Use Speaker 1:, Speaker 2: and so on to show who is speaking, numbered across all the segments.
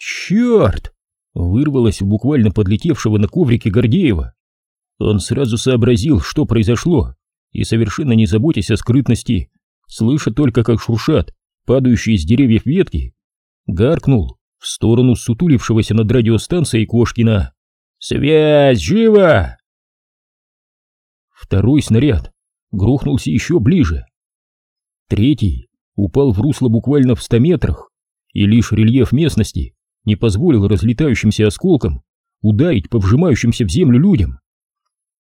Speaker 1: Черт! Вырвалось у буквально подлетевшего на коврике Гордеева. Он сразу сообразил, что произошло, и, совершенно не заботясь о скрытности, слыша только, как шуршат падающие с деревьев ветки, гаркнул в сторону сутулившегося над радиостанцией Кошкина. «Связь! Живо!» Второй снаряд грохнулся еще ближе. Третий упал в русло буквально в ста метрах, и лишь рельеф местности не позволил разлетающимся осколкам ударить по вжимающимся в землю людям.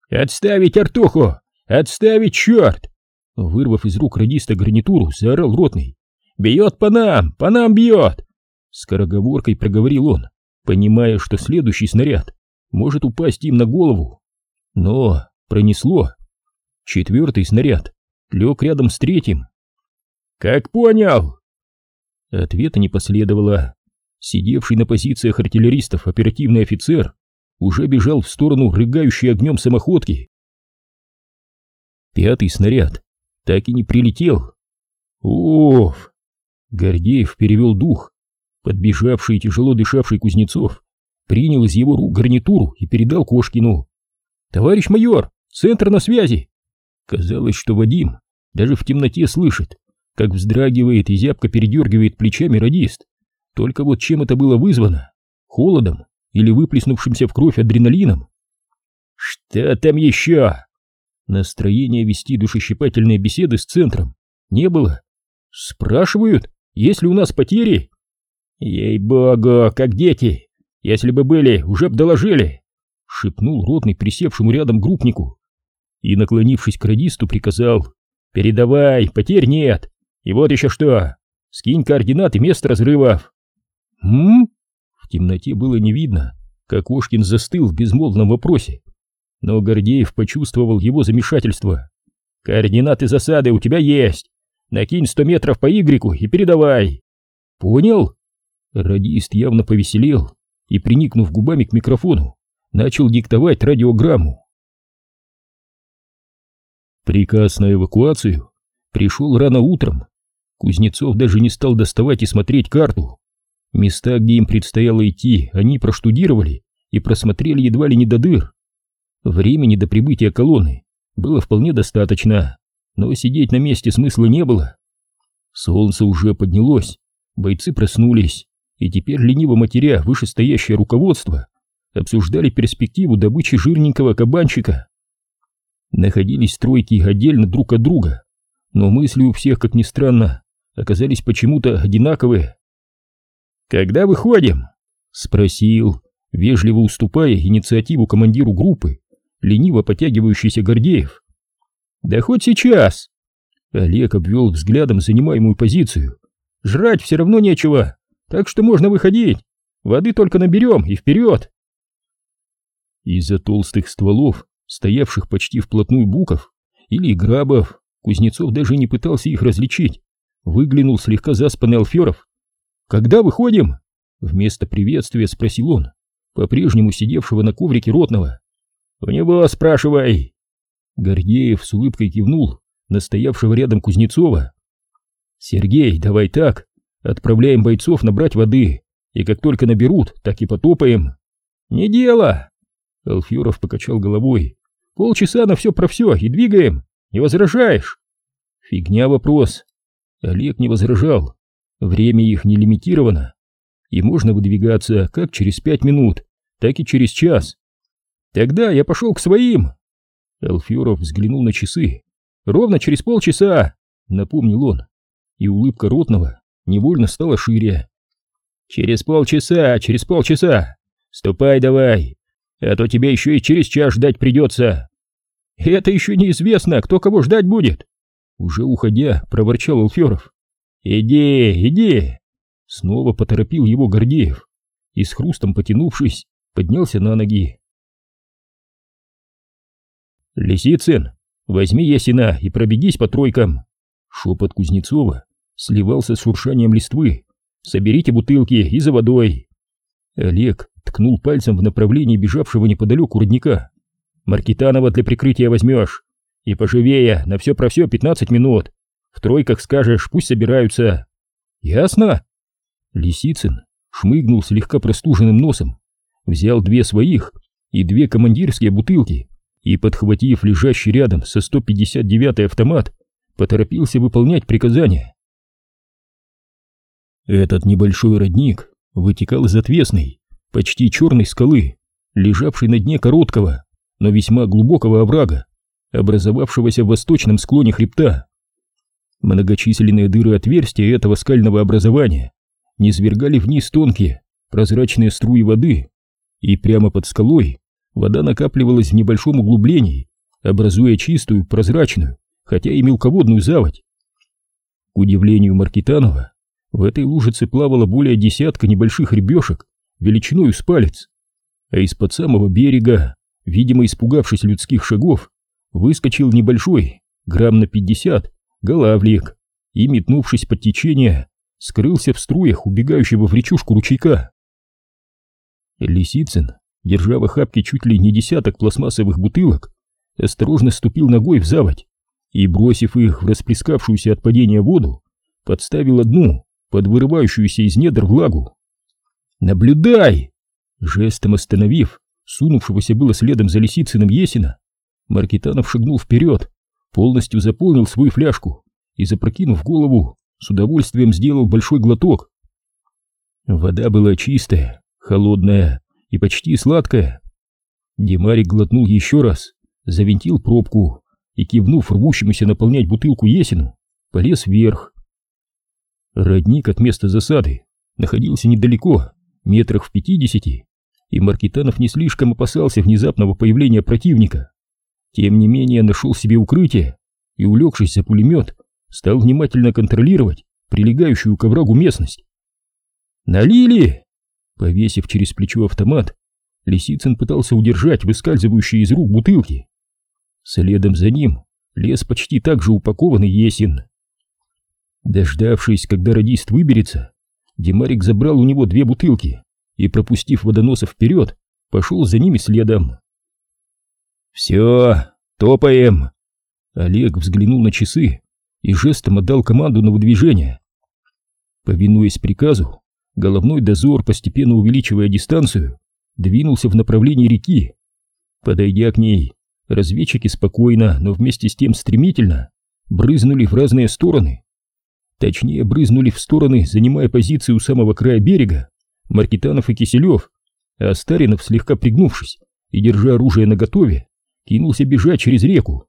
Speaker 1: «Отставить Артуху! Отставить, черт!» Вырвав из рук радиста гарнитуру, заорал ротный. «Бьет по нам! По нам бьет!» Скороговоркой проговорил он, понимая, что следующий снаряд может упасть им на голову. Но пронесло. Четвертый снаряд лег рядом с третьим. «Как понял?» Ответа не последовало. Сидевший на позициях артиллеристов оперативный офицер уже бежал в сторону рыгающей огнем самоходки. Пятый снаряд так и не прилетел. Уф! Гордеев перевел дух. Подбежавший и тяжело дышавший Кузнецов принял из его рук гарнитуру и передал Кошкину. «Товарищ майор, центр на связи!» Казалось, что Вадим даже в темноте слышит, как вздрагивает и зябко передергивает плечами радист. Только вот чем это было вызвано? Холодом или выплеснувшимся в кровь адреналином? «Что там еще?» Настроения вести душещипательные беседы с центром не было. Спрашивают, есть ли у нас потери? Ей-богу, как дети! Если бы были, уже б доложили! Шепнул ротный присевшему рядом группнику и, наклонившись к радисту, приказал «Передавай, потерь нет! И вот еще что! Скинь координаты мест разрывов!» «М?», В темноте было не видно, как Ошкин застыл в безмолвном вопросе, но Гордеев почувствовал его замешательство. «Координаты засады у тебя есть! Накинь сто метров по игреку и передавай!» «Понял?» Радист явно повеселел и, приникнув губами к микрофону, начал диктовать радиограмму. Приказ на эвакуацию пришел рано утром. Кузнецов даже не стал доставать и смотреть карту. Места, где им предстояло идти, они проштудировали и просмотрели едва ли не до дыр. Времени до прибытия колонны было вполне достаточно, но сидеть на месте смысла не было. Солнце уже поднялось, бойцы проснулись, и теперь лениво матеря вышестоящее руководство обсуждали перспективу добычи жирненького кабанчика. Находились тройки отдельно друг от друга, но мысли у всех, как ни странно, оказались почему-то одинаковые. «Когда выходим?» — спросил, вежливо уступая инициативу командиру группы, лениво потягивающийся Гордеев. «Да хоть сейчас!» Олег обвел взглядом занимаемую позицию. «Жрать все равно нечего, так что можно выходить. Воды только наберем и вперед!» Из-за толстых стволов, стоявших почти вплотную буков или грабов, Кузнецов даже не пытался их различить. Выглянул слегка заспанный Алферов. «Когда выходим?» Вместо приветствия спросил он, по-прежнему сидевшего на коврике ротного. «У него спрашивай!» Гордеев с улыбкой кивнул на стоявшего рядом Кузнецова. «Сергей, давай так, отправляем бойцов набрать воды, и как только наберут, так и потопаем». «Не дело!» Алферов покачал головой. «Полчаса на все про все и двигаем, не возражаешь?» «Фигня вопрос». Олег не возражал. Время их не лимитировано, и можно выдвигаться как через пять минут, так и через час. Тогда я пошел к своим. Элферов взглянул на часы. Ровно через полчаса, напомнил он, и улыбка ротного невольно стала шире. Через полчаса, через полчаса. Ступай давай, а то тебе еще и через час ждать придется. Это еще неизвестно, кто кого ждать будет. Уже уходя, проворчал Элферов. Иди, иди. Снова поторопил его Гордеев и с хрустом потянувшись, поднялся на ноги. «Лисицын, возьми ясена и пробегись по тройкам!» Шепот Кузнецова сливался с шуршанием листвы. «Соберите бутылки и за водой!» Олег ткнул пальцем в направлении бежавшего неподалеку родника. «Маркитанова для прикрытия возьмешь! И поживее, на все про все пятнадцать минут! В тройках скажешь, пусть собираются!» «Ясно?» Лисицын шмыгнул слегка простуженным носом, взял две своих и две командирские бутылки и, подхватив лежащий рядом со 159-й автомат, поторопился выполнять приказания. Этот небольшой родник вытекал из отвесной, почти черной скалы, лежавшей на дне короткого, но весьма глубокого оврага, образовавшегося в восточном склоне хребта. Многочисленные дыры отверстия этого скального образования низвергали вниз тонкие, прозрачные струи воды, и прямо под скалой вода накапливалась в небольшом углублении, образуя чистую, прозрачную, хотя и мелководную заводь. К удивлению Маркитанова, в этой лужице плавало более десятка небольших ребешек, величиной с палец, а из-под самого берега, видимо испугавшись людских шагов, выскочил небольшой, грамм на пятьдесят, голавлик и, метнувшись под течение, скрылся в струях убегающего в речушку ручейка. Лисицын, держа в охапке чуть ли не десяток пластмассовых бутылок, осторожно ступил ногой в заводь и, бросив их в расплескавшуюся от падения воду, подставил одну под вырывающуюся из недр влагу. «Наблюдай!» Жестом остановив сунувшегося было следом за Лисицыным Есина, Маркитанов шагнул вперед, полностью заполнил свою фляжку и, запрокинув голову, с удовольствием сделал большой глоток. Вода была чистая, холодная и почти сладкая. Демарик глотнул еще раз, завинтил пробку и, кивнув рвущемуся наполнять бутылку Есину, полез вверх. Родник от места засады находился недалеко, метрах в пятидесяти, и Маркитанов не слишком опасался внезапного появления противника. Тем не менее нашел себе укрытие и, улегшись за пулемет, стал внимательно контролировать прилегающую к оврагу местность. «Налили!» Повесив через плечо автомат, Лисицын пытался удержать выскальзывающие из рук бутылки. Следом за ним лес почти так же упакованный Есин. Дождавшись, когда радист выберется, Демарик забрал у него две бутылки и, пропустив водоноса вперед, пошел за ними следом. «Все, топаем!» Олег взглянул на часы и жестом отдал команду на выдвижение. Повинуясь приказу, головной дозор, постепенно увеличивая дистанцию, двинулся в направлении реки. Подойдя к ней, разведчики спокойно, но вместе с тем стремительно брызнули в разные стороны. Точнее, брызнули в стороны, занимая позиции у самого края берега, Маркитанов и Киселев, а Старинов, слегка пригнувшись и держа оружие наготове, кинулся бежать через реку.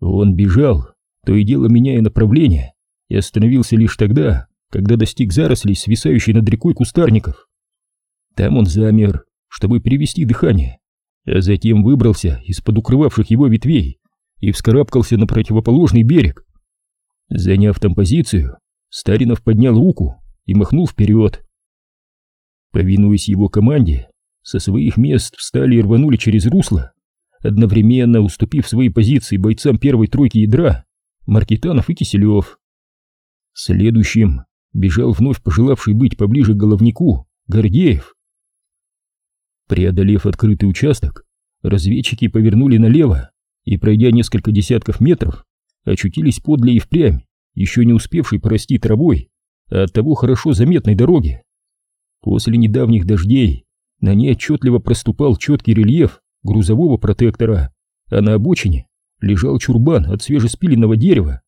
Speaker 1: Он бежал, то и дело меняя направление, и остановился лишь тогда, когда достиг зарослей, свисающей над рекой кустарников. Там он замер, чтобы перевести дыхание, а затем выбрался из-под укрывавших его ветвей и вскарабкался на противоположный берег. Заняв там позицию, Старинов поднял руку и махнул вперед. Повинуясь его команде, со своих мест встали и рванули через русло, одновременно уступив свои позиции бойцам первой тройки ядра Маркитанов и Киселев. Следующим бежал вновь пожелавший быть поближе к головнику Гордеев. Преодолев открытый участок, разведчики повернули налево и, пройдя несколько десятков метров, очутились подле и впрямь, еще не успевшей порасти травой, а оттого хорошо заметной дороги. После недавних дождей на ней отчетливо проступал четкий рельеф грузового протектора, а на обочине лежал чурбан от свежеспиленного дерева.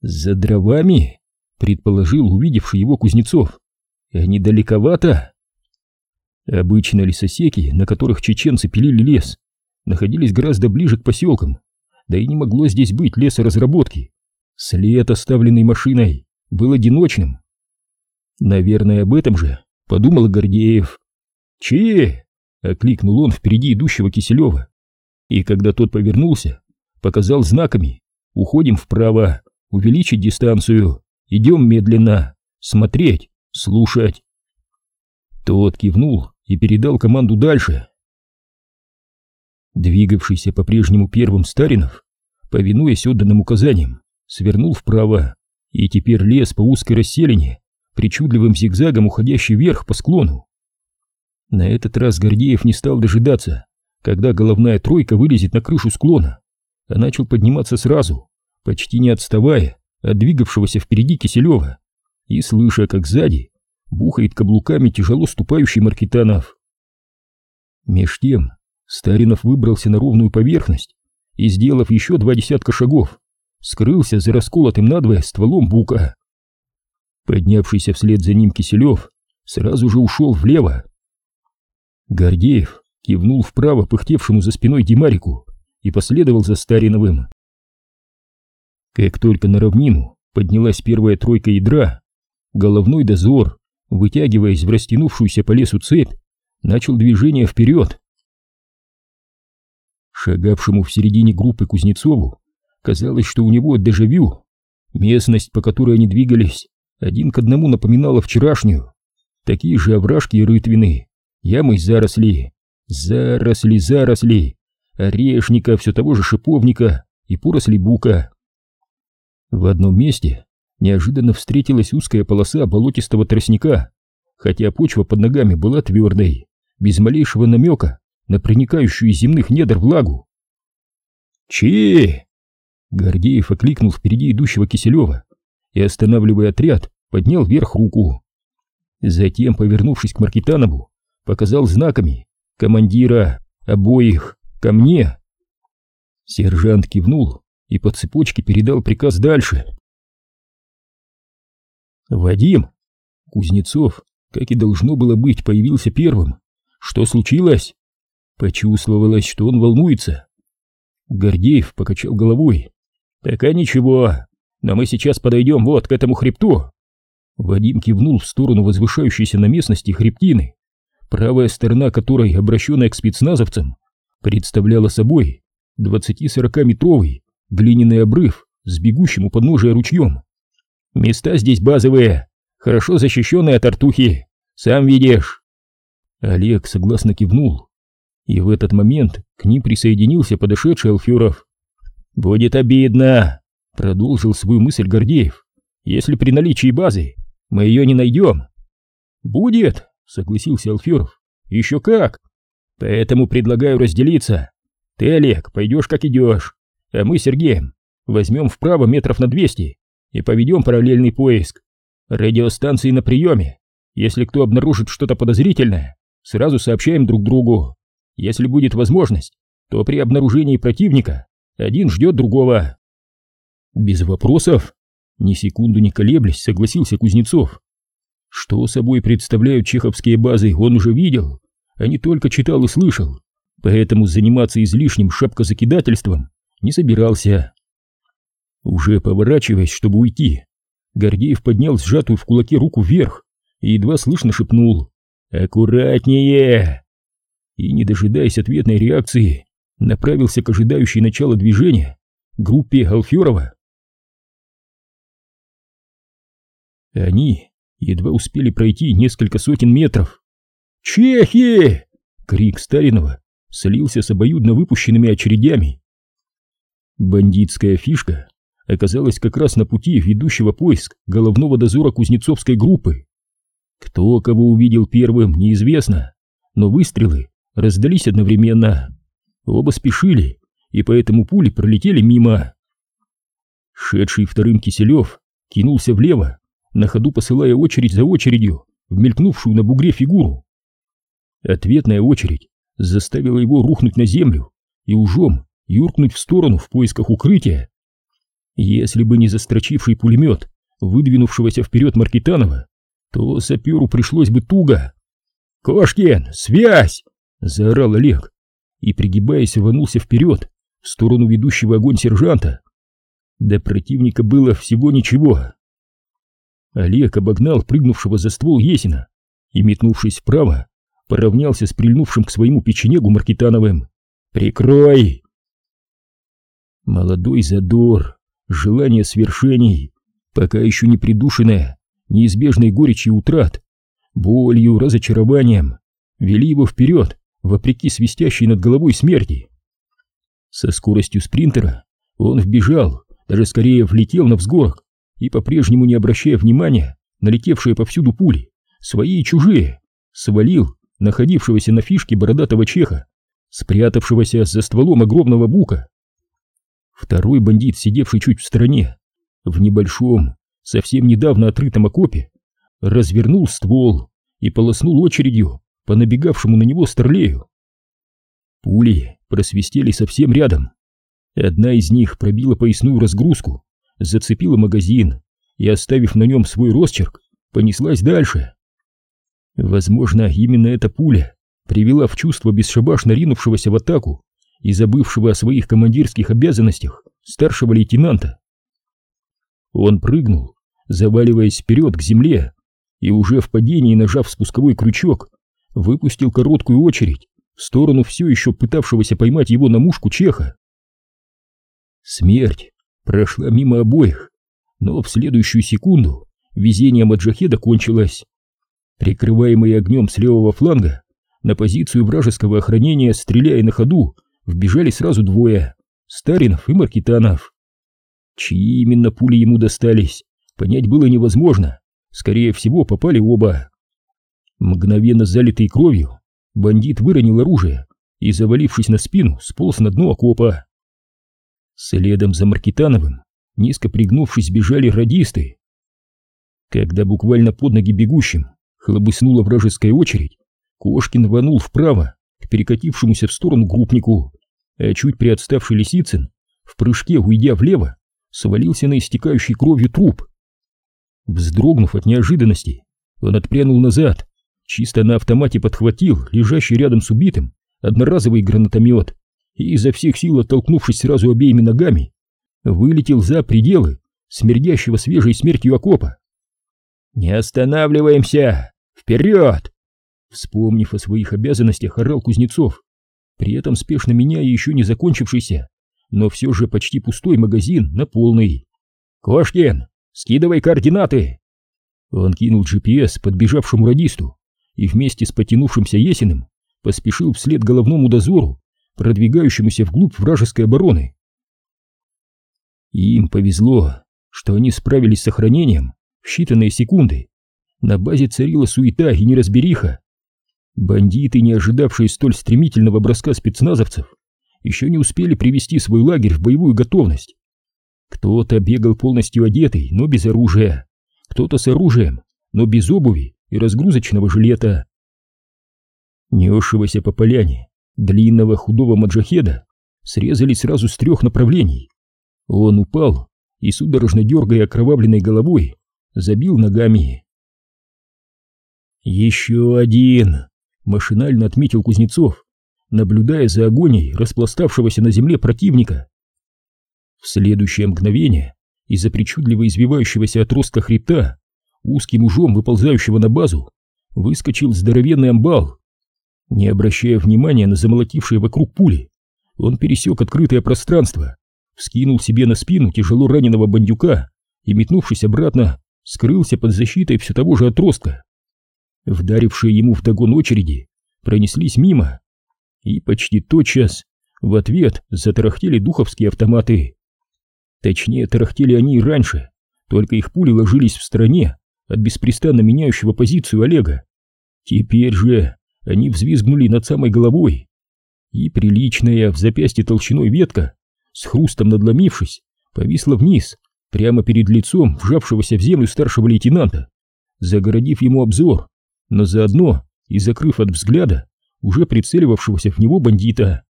Speaker 1: «За дровами?» — предположил увидевший его Кузнецов. «Они далековато?» Обычно лесосеки, на которых чеченцы пилили лес, находились гораздо ближе к поселкам, да и не могло здесь быть лесоразработки. След, оставленный машиной, был одиночным. Наверное, об этом же подумал Гордеев. «Че?» — окликнул он впереди идущего Киселева. И когда тот повернулся, показал знаками «Уходим вправо, увеличить дистанцию, идем медленно, смотреть, слушать». Тот кивнул и передал команду дальше. Двигавшийся по-прежнему первым Старинов, повинуясь отданным указаниям, свернул вправо и теперь лез по узкой расселине, причудливым зигзагом уходящий вверх по склону. На этот раз Гордеев не стал дожидаться, когда головная тройка вылезет на крышу склона, а начал подниматься сразу, почти не отставая от двигавшегося впереди Киселева, и слыша, как сзади бухает каблуками тяжело ступающий Маркитанов. Меж тем Старинов выбрался на ровную поверхность и, сделав еще два десятка шагов, скрылся за расколотым надвое стволом бука. Поднявшийся вслед за ним Киселев сразу же ушел влево. Гордеев кивнул вправо пыхтевшему за спиной Димарику и последовал за Стариновым. Как только на равнину поднялась первая тройка ядра, головной дозор, вытягиваясь в растянувшуюся по лесу цепь, начал движение вперед. Шагавшему в середине группы Кузнецову казалось, что у него дежавю. Местность, по которой они двигались, один к одному напоминала вчерашнюю. Такие же овражки и рытвины, ямы заросли, заросли, заросли, орешника, все того же шиповника и поросли бука. В одном месте неожиданно встретилась узкая полоса болотистого тростника, хотя почва под ногами была твердой, без малейшего намека на проникающую из земных недр влагу. «Чи!» Гордеев окликнул впереди идущего Киселева и, останавливая отряд, поднял вверх руку. Затем, повернувшись к Маркитанову, показал знаками командира обоих ко мне. Сержант кивнул и по цепочке передал приказ дальше. Вадим Кузнецов, как и должно было быть, появился первым. Что случилось? Почувствовалось, что он волнуется. Гордеев покачал головой. Пока ничего, но мы сейчас подойдем вот к этому хребту. Вадим кивнул в сторону возвышающейся на местности хребтины, правая сторона которой, обращенная к спецназовцам, представляла собой 20-40 метровый глиняный обрыв с бегущим у подножия ручьем. Места здесь базовые, хорошо защищенные от артухи, сам видишь. Олег согласно кивнул, и в этот момент к ним присоединился подошедший Алферов. «Будет обидно», — продолжил свою мысль Гордеев, «если при наличии базы мы ее не найдем». «Будет», — согласился Алферов, «еще как. Поэтому предлагаю разделиться. Ты, Олег, пойдешь как идешь, а мы с Сергеем возьмем вправо метров на двести и поведем параллельный поиск. Радиостанции на приеме. Если кто обнаружит что-то подозрительное, сразу сообщаем друг другу. Если будет возможность, то при обнаружении противника один ждет другого. Без вопросов, ни секунду не колеблясь, согласился Кузнецов. Что собой представляют чеховские базы, он уже видел, а не только читал и слышал, поэтому заниматься излишним шапкозакидательством не собирался. Уже поворачиваясь, чтобы уйти, Гордеев поднял сжатую в кулаке руку вверх и едва слышно шепнул «Аккуратнее!» И, не дожидаясь ответной реакции, направился к ожидающей начала движения группе Алферова. Они едва успели пройти несколько сотен метров. «Чехи!» — крик Старинова слился с обоюдно выпущенными очередями. Бандитская фишка оказалась как раз на пути ведущего поиск головного дозора кузнецовской группы. Кто кого увидел первым, неизвестно, но выстрелы раздались одновременно. Оба спешили, и поэтому пули пролетели мимо. Шедший вторым Киселев кинулся влево, на ходу посылая очередь за очередью в мелькнувшую на бугре фигуру. Ответная очередь заставила его рухнуть на землю и ужом юркнуть в сторону в поисках укрытия. Если бы не застрочивший пулемет, выдвинувшегося вперед Маркитанова, то саперу пришлось бы туго. «Кошкин, связь!» — заорал Олег и, пригибаясь, рванулся вперед, в сторону ведущего огонь сержанта. До противника было всего ничего. Олег обогнал прыгнувшего за ствол Есина и, метнувшись вправо, поравнялся с прильнувшим к своему печенегу Маркитановым. «Прикрой!» Молодой задор, желание свершений, пока еще не придушенное, неизбежной горечью утрат, болью, разочарованием, вели его вперед, вопреки свистящей над головой смерти. Со скоростью спринтера он вбежал, даже скорее влетел на взгорок и, по-прежнему не обращая внимания на летевшие повсюду пули, свои и чужие, свалил находившегося на фишке бородатого чеха, спрятавшегося за стволом огромного бука. Второй бандит, сидевший чуть в стороне, в небольшом, совсем недавно отрытом окопе, развернул ствол и полоснул очередью по набегавшему на него старлею. Пули просвистели совсем рядом. Одна из них пробила поясную разгрузку, зацепила магазин и, оставив на нем свой росчерк, понеслась дальше. Возможно, именно эта пуля привела в чувство бесшабашно ринувшегося в атаку и забывшего о своих командирских обязанностях старшего лейтенанта. Он прыгнул, заваливаясь вперед к земле, и уже в падении, нажав спусковой крючок, выпустил короткую очередь в сторону все еще пытавшегося поймать его на мушку чеха. Смерть прошла мимо обоих, но в следующую секунду везение Маджахеда кончилось. Прикрываемые огнем с левого фланга, на позицию вражеского охранения, стреляя на ходу, вбежали сразу двое — Старинов и Маркитанов. Чьи именно пули ему достались, понять было невозможно, скорее всего попали оба. Мгновенно залитый кровью, бандит выронил оружие и, завалившись на спину, сполз на дно окопа. Следом за Маркитановым, низко пригнувшись, бежали радисты. Когда буквально под ноги бегущим хлобыснула вражеская очередь, Кошкин рванул вправо к перекатившемуся в сторону группнику, а чуть приотставший Лисицын, в прыжке уйдя влево, свалился на истекающий кровью труп. Вздрогнув от неожиданности, он отпрянул назад, чисто на автомате подхватил лежащий рядом с убитым одноразовый гранатомет и изо всех сил оттолкнувшись сразу обеими ногами, вылетел за пределы смердящего свежей смертью окопа. «Не останавливаемся! Вперед!» Вспомнив о своих обязанностях, орал Кузнецов, при этом спешно меняя еще не закончившийся, но все же почти пустой магазин на полный. «Кошкин, скидывай координаты!» Он кинул GPS подбежавшему радисту и вместе с потянувшимся Есиным поспешил вслед головному дозору, продвигающемуся вглубь вражеской обороны. Им повезло, что они справились с охранением в считанные секунды. На базе царила суета и неразбериха. Бандиты, не ожидавшие столь стремительного броска спецназовцев, еще не успели привести свой лагерь в боевую готовность. Кто-то бегал полностью одетый, но без оружия, кто-то с оружием, но без обуви и разгрузочного жилета. Несшегося по поляне длинного худого маджахеда срезали сразу с трех направлений. Он упал и, судорожно дергая окровавленной головой, забил ногами. «Еще один!» — машинально отметил Кузнецов, наблюдая за агонией распластавшегося на земле противника. В следующее мгновение из-за причудливо извивающегося отростка хребта, узким ужом выползающего на базу, выскочил здоровенный амбал. Не обращая внимания на замолотившие вокруг пули, он пересек открытое пространство, вскинул себе на спину тяжело раненого бандюка и, метнувшись обратно, скрылся под защитой все того же отростка. Вдарившие ему вдогон очереди пронеслись мимо, и почти тотчас в ответ затарахтели духовские автоматы. Точнее, тарахтели они и раньше, только их пули ложились в стороне от беспрестанно меняющего позицию Олега. Теперь же они взвизгнули над самой головой, и приличная в запястье толщиной ветка, с хрустом надломившись, повисла вниз, прямо перед лицом вжавшегося в землю старшего лейтенанта, загородив ему обзор, но заодно и закрыв от взгляда уже прицеливавшегося в него бандита.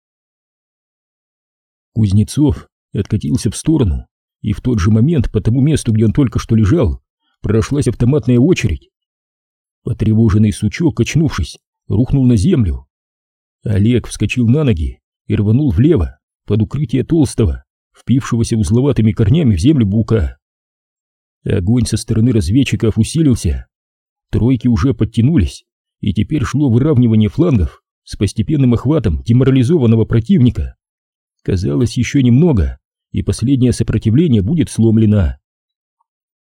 Speaker 1: Кузнецов откатился в сторону, и в тот же момент по тому месту, где он только что лежал, прошлась автоматная очередь. Потревоженный сучок, качнувшись, рухнул на землю. Олег вскочил на ноги и рванул влево, под укрытие толстого, впившегося узловатыми корнями в землю бука. Огонь со стороны разведчиков усилился. Тройки уже подтянулись, и теперь шло выравнивание флангов с постепенным охватом деморализованного противника. Казалось, еще немного, и последнее сопротивление будет сломлено.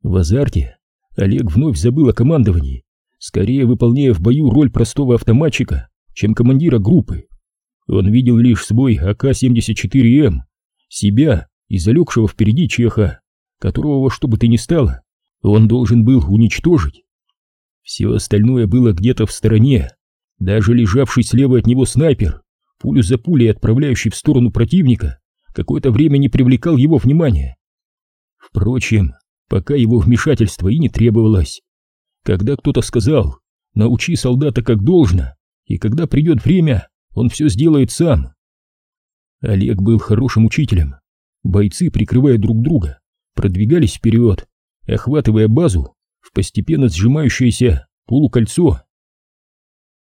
Speaker 1: В азарте Олег вновь забыл о командовании, скорее выполняя в бою роль простого автоматчика, чем командира группы. Он видел лишь свой АК-74М, себя и залегшего впереди чеха, которого что бы то ни стало, он должен был уничтожить. Все остальное было где-то в стороне, даже лежавший слева от него снайпер, пулю за пулей отправляющий в сторону противника, какое-то время не привлекал его внимания. Впрочем, пока его вмешательство и не требовалось. Когда кто-то сказал «научи солдата как должно», и когда придет время, он все сделает сам. Олег был хорошим учителем. Бойцы, прикрывая друг друга, продвигались вперед, охватывая базу в постепенно сжимающееся полукольцо.